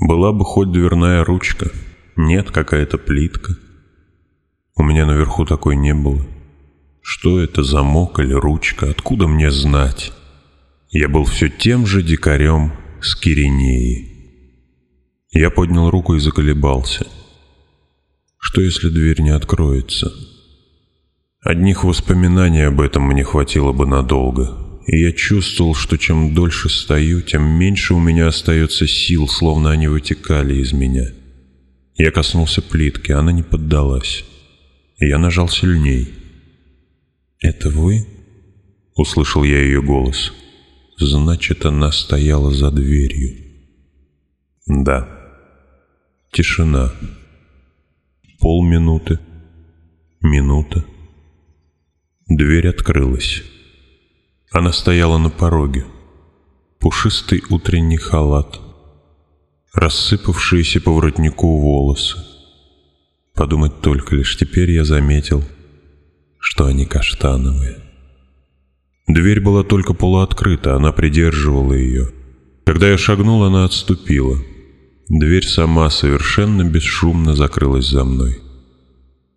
Была бы хоть дверная ручка. Нет, какая-то плитка. У меня наверху такой не было. Что это, замок или ручка? Откуда мне знать? Я был все тем же дикарем с Киринеи. Я поднял руку и заколебался. Что, если дверь не откроется? Одних воспоминаний об этом мне хватило бы надолго и я чувствовал, что чем дольше стою, тем меньше у меня остается сил, словно они вытекали из меня. Я коснулся плитки, она не поддалась. Я нажал сильней. «Это вы?» — услышал я ее голос. «Значит, она стояла за дверью». «Да». Тишина. Полминуты. Минута. Дверь открылась. Она стояла на пороге. Пушистый утренний халат. Рассыпавшиеся по воротнику волосы. Подумать только лишь теперь я заметил, что они каштановые. Дверь была только полуоткрыта, она придерживала ее. Когда я шагнул, она отступила. Дверь сама совершенно бесшумно закрылась за мной.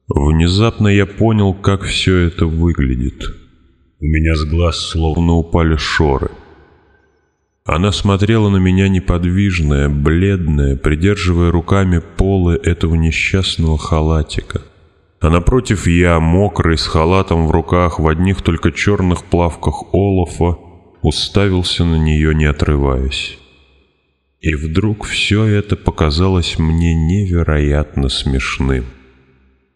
Внезапно я понял, как все это выглядит. У меня с глаз словно упали шоры. Она смотрела на меня неподвижная, бледная, придерживая руками полы этого несчастного халатика. А напротив я, мокрый, с халатом в руках, в одних только черных плавках Олафа, уставился на нее, не отрываясь. И вдруг все это показалось мне невероятно смешным.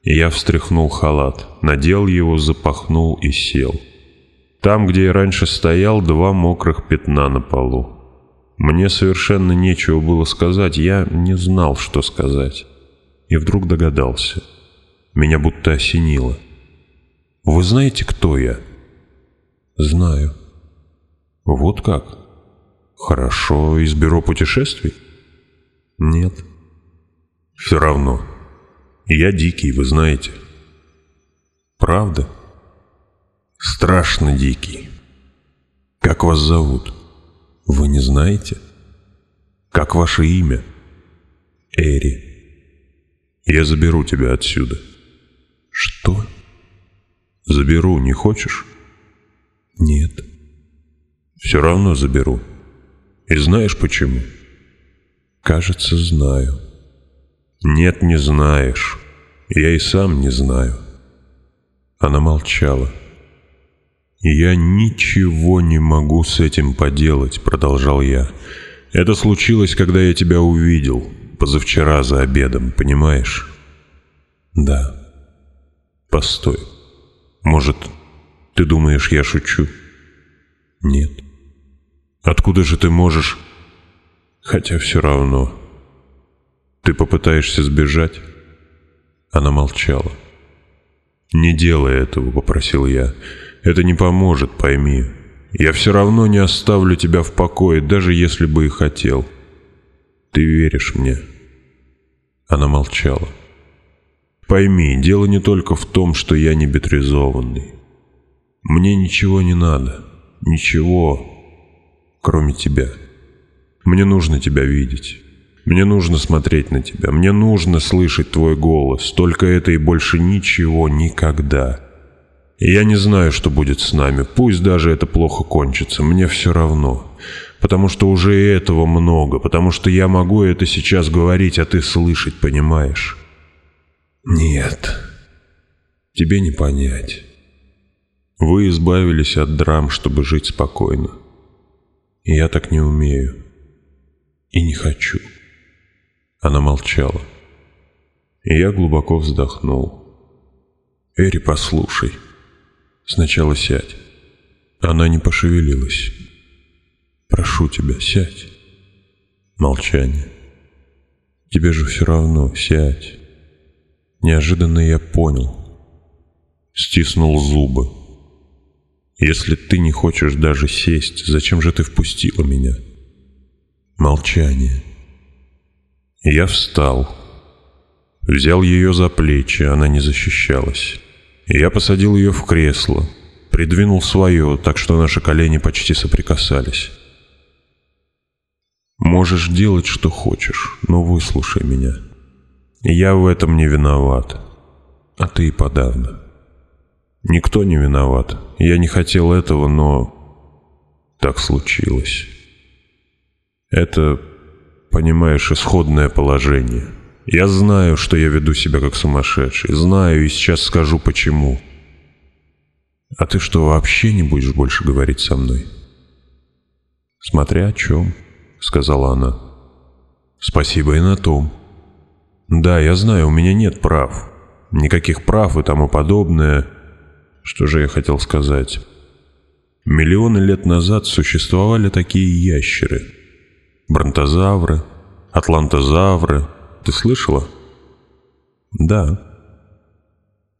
Я встряхнул халат, надел его, запахнул и сел. — там, где я раньше стоял, два мокрых пятна на полу. Мне совершенно нечего было сказать, я не знал, что сказать. И вдруг догадался. Меня будто осенило. «Вы знаете, кто я?» «Знаю». «Вот как? Хорошо, из бюро путешествий?» «Нет». «Все равно. Я дикий, вы знаете». «Правда?» страшно дикий. Как вас зовут? Вы не знаете? Как ваше имя? Эри. Я заберу тебя отсюда. Что? Заберу, не хочешь? Нет. Все равно заберу. И знаешь почему? Кажется, знаю. Нет, не знаешь. Я и сам не знаю. Она молчала. «Я ничего не могу с этим поделать», — продолжал я. «Это случилось, когда я тебя увидел, позавчера за обедом, понимаешь?» «Да». «Постой. Может, ты думаешь, я шучу?» «Нет». «Откуда же ты можешь...» «Хотя все равно...» «Ты попытаешься сбежать?» Она молчала. «Не делай этого», — попросил я. Это не поможет, пойми. Я все равно не оставлю тебя в покое, даже если бы и хотел. Ты веришь мне?» Она молчала. «Пойми, дело не только в том, что я не бетризованный. Мне ничего не надо. Ничего, кроме тебя. Мне нужно тебя видеть. Мне нужно смотреть на тебя. Мне нужно слышать твой голос. Только это и больше ничего никогда». Я не знаю, что будет с нами. Пусть даже это плохо кончится, мне все равно. Потому что уже и этого много, потому что я могу это сейчас говорить, а ты слышать, понимаешь? Нет. Тебе не понять. Вы избавились от драм, чтобы жить спокойно. И я так не умею. И не хочу. Она молчала. И я глубоко вздохнул. «Эри, послушай», Сначала сядь». Она не пошевелилась. «Прошу тебя, сядь». Молчание. «Тебе же все равно, сядь». Неожиданно я понял. Стиснул зубы. «Если ты не хочешь даже сесть, зачем же ты впустила меня?» Молчание. Я встал. Взял ее за плечи, она не защищалась. Я посадил ее в кресло, придвинул свое, так что наши колени почти соприкасались. «Можешь делать, что хочешь, но выслушай меня. Я в этом не виноват, а ты и подавно. Никто не виноват. Я не хотел этого, но так случилось. Это, понимаешь, исходное положение». Я знаю, что я веду себя как сумасшедший. Знаю и сейчас скажу почему. А ты что, вообще не будешь больше говорить со мной? Смотря о чем, сказала она. Спасибо и на том. Да, я знаю, у меня нет прав. Никаких прав и тому подобное. Что же я хотел сказать? Миллионы лет назад существовали такие ящеры. Бронтозавры, атлантозавры, ты слышала?» «Да».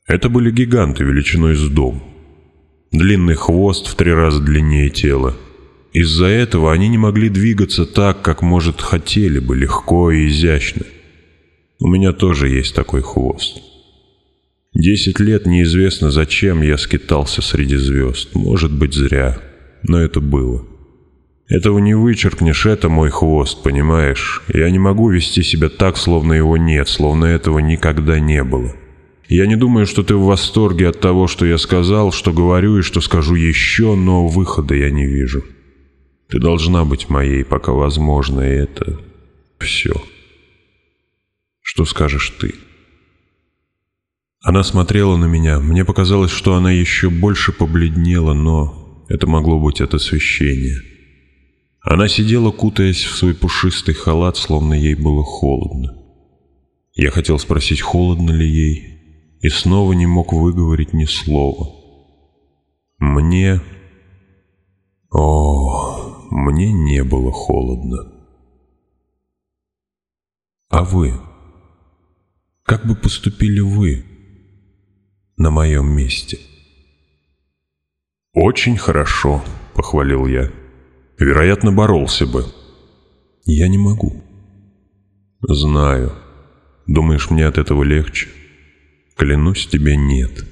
Это были гиганты величиной с дом. Длинный хвост в три раза длиннее тела. Из-за этого они не могли двигаться так, как, может, хотели бы, легко и изящно. У меня тоже есть такой хвост. Десять лет неизвестно, зачем я скитался среди звезд. Может быть, зря. Но это было. Этого не вычеркнешь, это мой хвост, понимаешь? Я не могу вести себя так, словно его нет, словно этого никогда не было. Я не думаю, что ты в восторге от того, что я сказал, что говорю и что скажу еще, но выхода я не вижу. Ты должна быть моей, пока возможно, и это все. Что скажешь ты?» Она смотрела на меня. Мне показалось, что она еще больше побледнела, но это могло быть от освещения. Она сидела, кутаясь в свой пушистый халат, словно ей было холодно. Я хотел спросить, холодно ли ей, и снова не мог выговорить ни слова. Мне... О, мне не было холодно. А вы? Как бы поступили вы на моем месте? «Очень хорошо», — похвалил я вероятно, боролся бы. Я не могу. Знаю. Думаешь, мне от этого легче? Клянусь тебе, нет.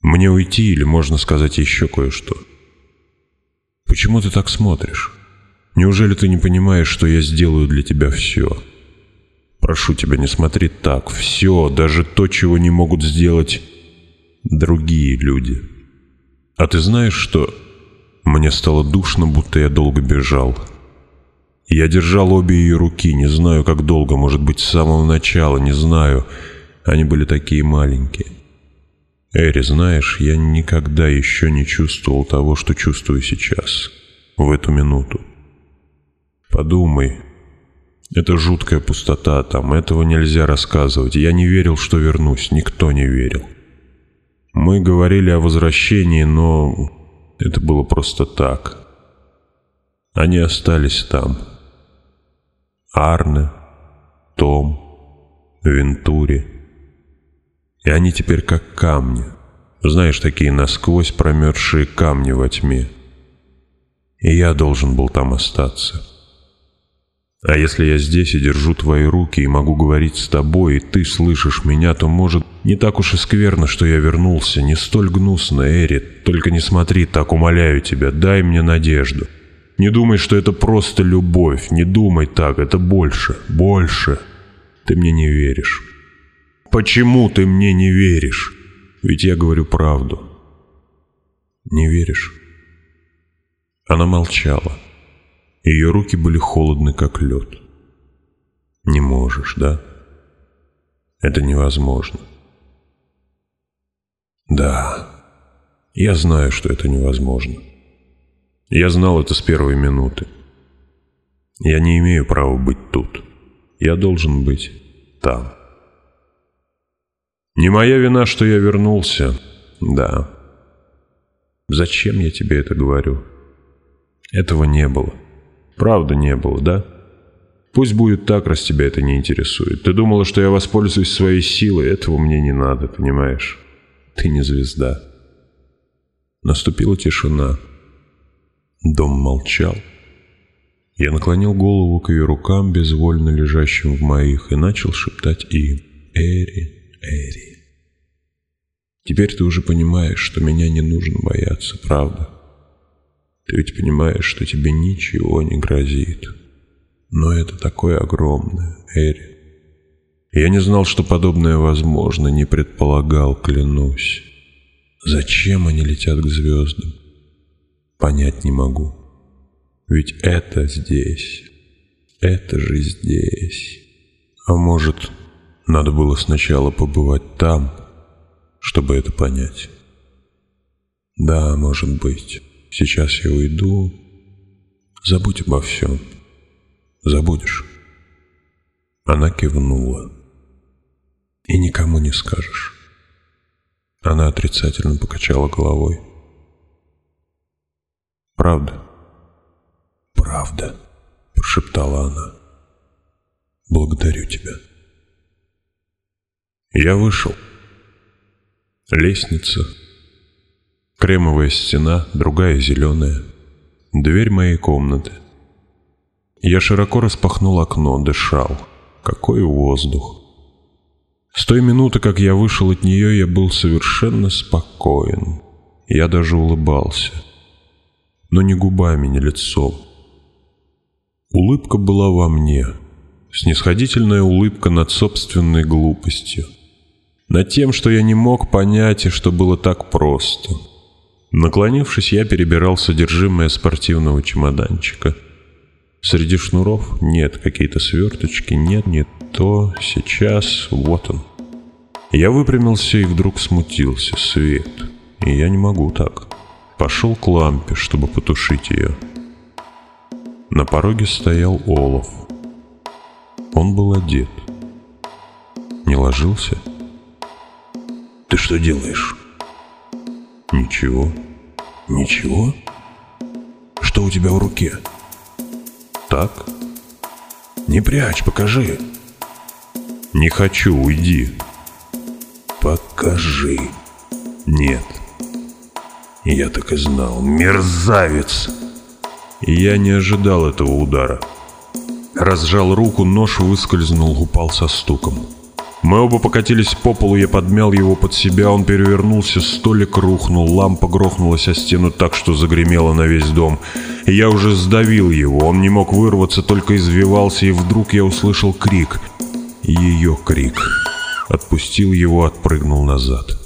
Мне уйти или можно сказать еще кое-что? Почему ты так смотришь? Неужели ты не понимаешь, что я сделаю для тебя все? Прошу тебя, не смотри так. Все, даже то, чего не могут сделать другие люди. А ты знаешь, что мне стало душно, будто я долго бежал. Я держал обе ее руки, не знаю, как долго, может быть, с самого начала, не знаю. Они были такие маленькие. Эри, знаешь, я никогда еще не чувствовал того, что чувствую сейчас, в эту минуту. Подумай, это жуткая пустота там, этого нельзя рассказывать. Я не верил, что вернусь, никто не верил. Мы говорили о возвращении, но это было просто так. Они остались там. Арне, Том, Вентури. И они теперь как камни. Знаешь, такие насквозь промерзшие камни во тьме. И я должен был там остаться. А если я здесь и держу твои руки и могу говорить с тобой, и ты слышишь меня, то, может, не так уж и скверно, что я вернулся, не столь гнусно, Эри, только не смотри так, умоляю тебя, дай мне надежду. Не думай, что это просто любовь, не думай так, это больше, больше. Ты мне не веришь. Почему ты мне не веришь? Ведь я говорю правду. Не веришь? Она молчала. Ее руки были холодны, как лед. Не можешь, да? Это невозможно. Да, я знаю, что это невозможно. Я знал это с первой минуты. Я не имею права быть тут. Я должен быть там. Не моя вина, что я вернулся. Да. Зачем я тебе это говорю? Этого не было. Правда не было, да? Пусть будет так, раз тебя это не интересует. Ты думала, что я воспользуюсь своей силой. Этого мне не надо, понимаешь? Ты не звезда. Наступила тишина. Дом молчал. Я наклонил голову к ее рукам, безвольно лежащим в моих, и начал шептать им «Эри, Эри». Теперь ты уже понимаешь, что меня не нужно бояться, правда? Ты ведь понимаешь, что тебе ничего не грозит. Но это такое огромное, Эри. Я не знал, что подобное возможно, не предполагал, клянусь. Зачем они летят к звездам? Понять не могу. Ведь это здесь. Это же здесь. А может, надо было сначала побывать там, чтобы это понять? Да, может быть. Сейчас я уйду. Забудь обо всем. Забудешь. Она кивнула. И никому не скажешь. Она отрицательно покачала головой. Правда? Правда, прошептала она. Благодарю тебя. Я вышел. Лестница Кремовая стена, другая зеленая. Дверь моей комнаты. Я широко распахнул окно, дышал. Какой воздух! С той минуты, как я вышел от нее, я был совершенно спокоен. Я даже улыбался. Но не губами, не лицом. Улыбка была во мне. Снисходительная улыбка над собственной глупостью. Над тем, что я не мог понять и что было так просто — Наклонившись, я перебирал содержимое спортивного чемоданчика. Среди шнуров нет, какие-то сверточки, нет, не то, сейчас, вот он. Я выпрямился и вдруг смутился, свет, и я не могу так. Пошел к лампе, чтобы потушить ее. На пороге стоял Олов. Он был одет. Не ложился? «Ты что делаешь?» Ничего. Ничего? Что у тебя в руке? Так. Не прячь, покажи. Не хочу, уйди. Покажи. Нет. Я так и знал. Мерзавец! Я не ожидал этого удара. Разжал руку, нож выскользнул, упал со стуком. Мы оба покатились по полу, я подмял его под себя, он перевернулся, столик рухнул, лампа грохнулась о стену так, что загремела на весь дом. Я уже сдавил его, он не мог вырваться, только извивался, и вдруг я услышал крик. Ее крик. Отпустил его, отпрыгнул назад.